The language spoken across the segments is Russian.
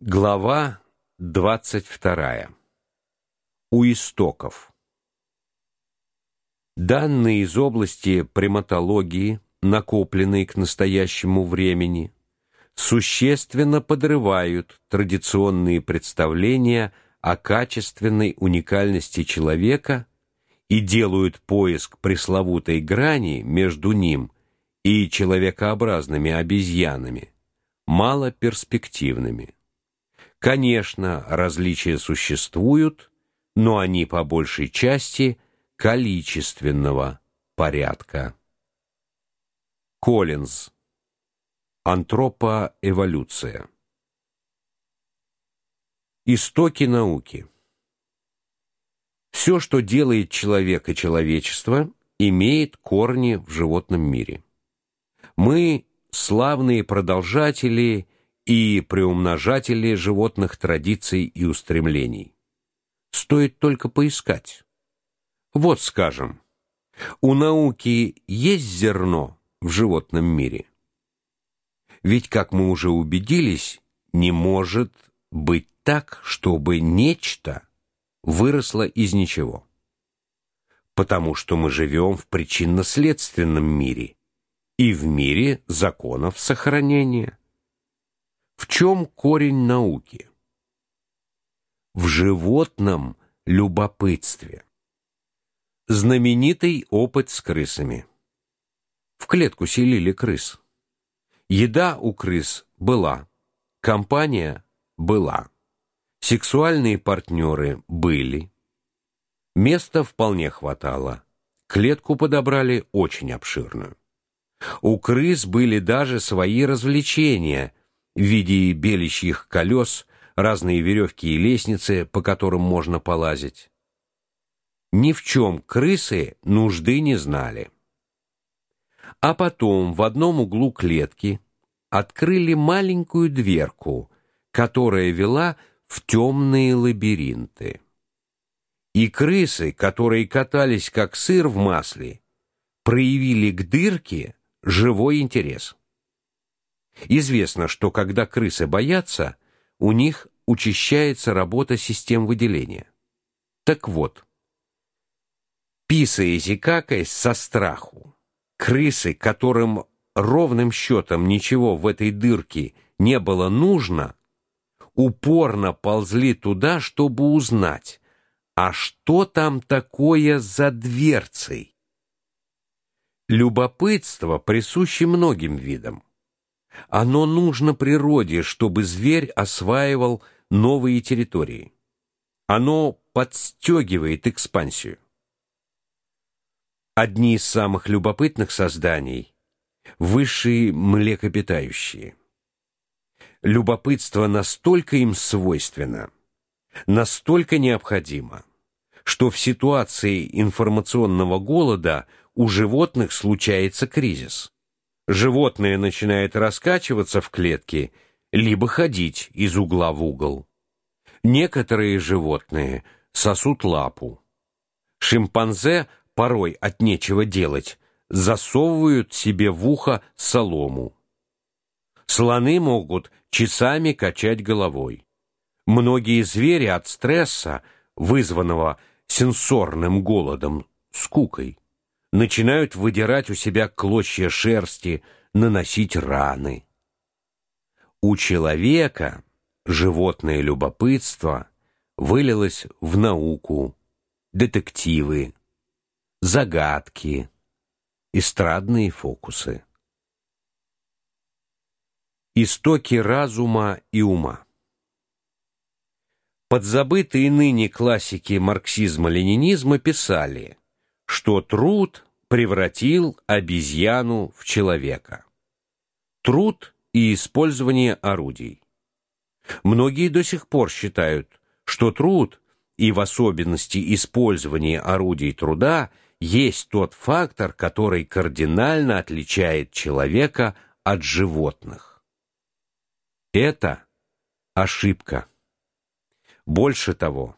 Глава 22. У истоков. Данные из области приматологии, накопленные к настоящему времени, существенно подрывают традиционные представления о качественной уникальности человека и делают поиск пресловутой грани между ним и человекообразными обезьянами малоперспективными. Конечно, различия существуют, но они по большей части количественного порядка. Коллинз. Антропоэволюция. Истоки науки. Все, что делает человек и человечество, имеет корни в животном мире. Мы славные продолжатели и приумножатели животных традиций и устремлений. Стоит только поискать. Вот, скажем, у науки есть зерно в животном мире. Ведь, как мы уже убедились, не может быть так, чтобы нечто выросло из ничего. Потому что мы живем в причинно-следственном мире и в мире законов сохранения. В чем корень науки? В животном любопытстве. Знаменитый опыт с крысами. В клетку селили крыс. Еда у крыс была, компания была, сексуальные партнеры были. Места вполне хватало. Клетку подобрали очень обширную. У крыс были даже свои развлечения, в виде беличьих колес, разные веревки и лестницы, по которым можно полазить. Ни в чем крысы нужды не знали. А потом в одном углу клетки открыли маленькую дверку, которая вела в темные лабиринты. И крысы, которые катались как сыр в масле, проявили к дырке живой интерес. Известно, что когда крысы боятся, у них учащается работа систем выделения. Так вот, писаясь и какаясь со страху, крысы, которым ровным счетом ничего в этой дырке не было нужно, упорно ползли туда, чтобы узнать, а что там такое за дверцей. Любопытство присуще многим видам. Оно нужно природе, чтобы зверь осваивал новые территории. Оно подстегивает экспансию. Одни из самых любопытных созданий высшие млекопитающие. Любопытство настолько им свойственно, настолько необходимо, что в ситуации информационного голода у животных случается кризис животное начинает раскачиваться в клетке, либо ходить из угла в угол. Некоторые животные сосут лапу. Шимпанзе порой от нечего делать засовывают себе в ухо солому. Слоны могут часами качать головой. Многие звери от стресса, вызванного сенсорным голодом, скукой, начинают выдирать у себя клочья шерсти, наносить раны. У человека животное любопытство вылилось в науку, детективы, загадки, эстрадные фокусы. Истоки разума и ума. Подзабытые ныне классики марксизма-ленинизма писали: что труд превратил обезьяну в человека. Труд и использование орудий. Многие до сих пор считают, что труд и в особенности использование орудий труда есть тот фактор, который кардинально отличает человека от животных. Это ошибка. Больше того,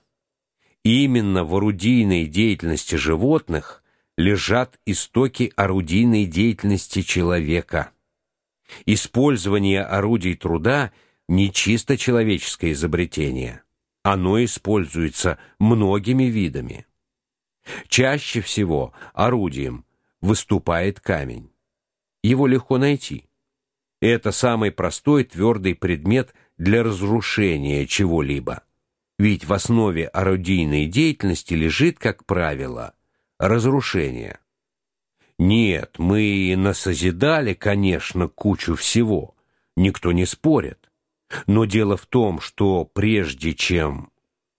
Именно в орудийной деятельности животных лежат истоки орудийной деятельности человека. Использование орудий труда не чисто человеческое изобретение. Оно используется многими видами. Чаще всего орудием выступает камень. Его легко найти. Это самый простой твердый предмет для разрушения чего-либо. Ведь в основе орудийной деятельности лежит, как правило, разрушение. Нет, мы насозидали, конечно, кучу всего. Никто не спорит. Но дело в том, что прежде чем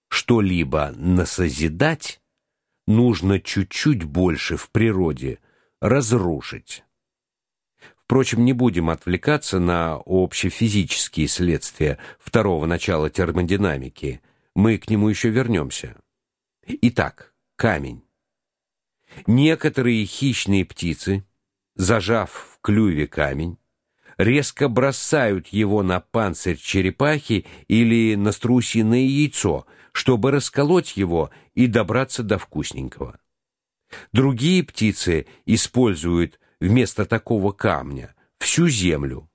что-либо насозидать, нужно чуть-чуть больше в природе разрушить. Впрочем, не будем отвлекаться на общефизические следствия второго начала термодинамики. Мы к нему еще вернемся. Итак, камень. Некоторые хищные птицы, зажав в клюве камень, резко бросают его на панцирь черепахи или на страусиное яйцо, чтобы расколоть его и добраться до вкусненького. Другие птицы используют вместо такого камня всю землю.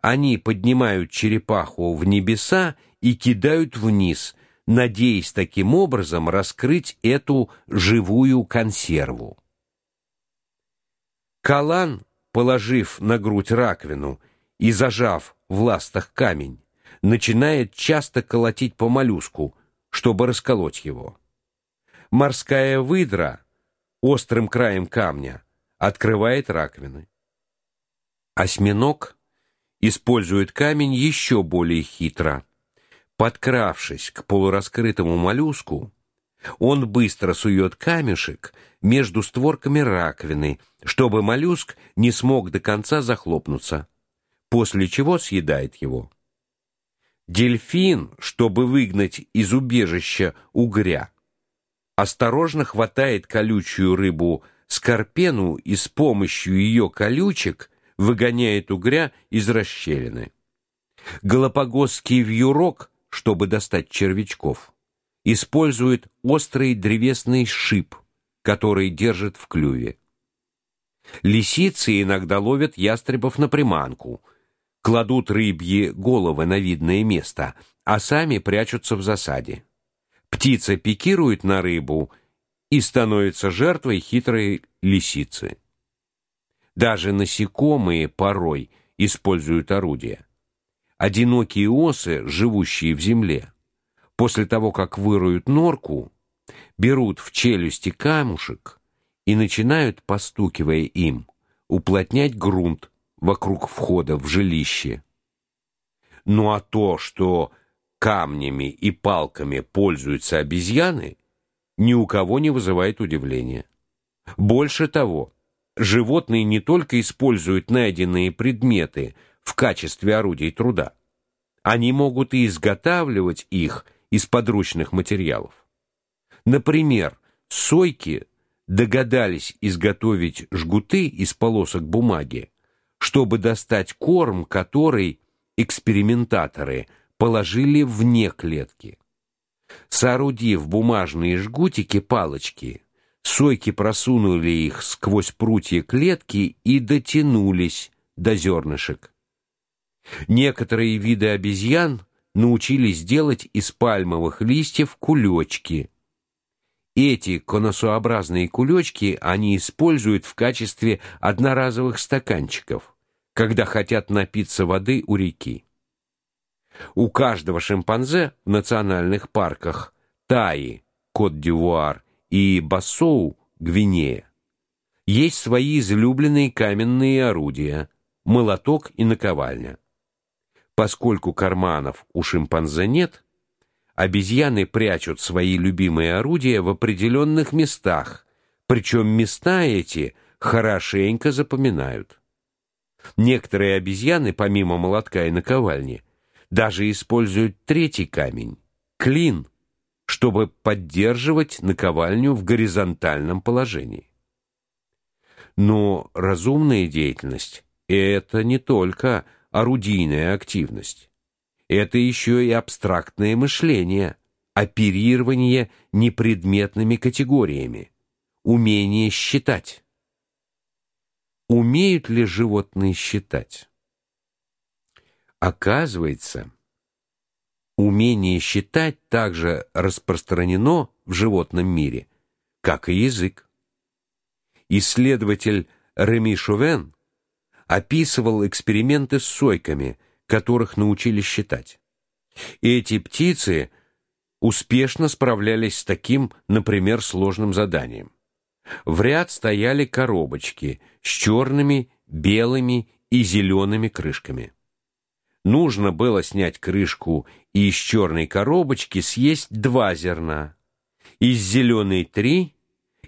Они поднимают черепаху в небеса и кидают вниз, надеясь таким образом раскрыть эту живую консерву. Калан, положив на грудь раковину и зажав в ластах камень, начинает часто колотить по моллюску, чтобы расколоть его. Морская выдра острым краем камня открывает раковины. Осьминог использует камень еще более хитро. Подкравшись к полураскрытому моллюску, он быстро сует камешек между створками раковины, чтобы моллюск не смог до конца захлопнуться, после чего съедает его. Дельфин, чтобы выгнать из убежища угря, осторожно хватает колючую рыбу скорпену и с помощью ее колючек выгоняет угря из расщелины. Галапагосский вьюрок чтобы достать червячков, использует острый древесный шип, который держит в клюве. Лисицы иногда ловят ястребов на приманку, кладут рыбьи головы на видное место, а сами прячутся в засаде. Птица пикирует на рыбу и становится жертвой хитрой лисицы. Даже насекомые порой используют орудия. Одинокие осы, живущие в земле, после того, как выроют норку, берут в челюсти камушек и начинают, постукивая им, уплотнять грунт вокруг входа в жилище. Ну а то, что камнями и палками пользуются обезьяны, ни у кого не вызывает удивления. Больше того, животные не только используют найденные предметы – в качестве орудий труда. Они могут и изготавливать их из подручных материалов. Например, сойки догадались изготовить жгуты из полосок бумаги, чтобы достать корм, который экспериментаторы положили вне клетки. Соорудив бумажные жгутики палочки, сойки просунули их сквозь прутья клетки и дотянулись до зернышек. Некоторые виды обезьян научились делать из пальмовых листьев кулечки. Эти конусообразные кулечки они используют в качестве одноразовых стаканчиков, когда хотят напиться воды у реки. У каждого шимпанзе в национальных парках Таи, Кот-д'Ивуар и Бассоу, Гвинея, есть свои излюбленные каменные орудия: молоток и наковальня. Поскольку карманов у шимпанзе нет, обезьяны прячут свои любимые орудия в определенных местах, причем места эти хорошенько запоминают. Некоторые обезьяны, помимо молотка и наковальни, даже используют третий камень клин, чтобы поддерживать наковальню в горизонтальном положении. Но разумная деятельность это не только орудийная активность. Это еще и абстрактное мышление, оперирование непредметными категориями, умение считать. Умеют ли животные считать? Оказывается, умение считать также распространено в животном мире, как и язык. Исследователь Реми Шувен описывал эксперименты с сойками, которых научили считать. Эти птицы успешно справлялись с таким, например, сложным заданием. В ряд стояли коробочки с черными, белыми и зелеными крышками. Нужно было снять крышку и из черной коробочки съесть два зерна. Из зеленой три,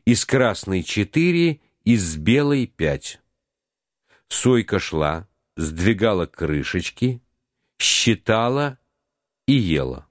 из красной четыре, из белой пять. Сойка шла, сдвигала крышечки, считала и ела.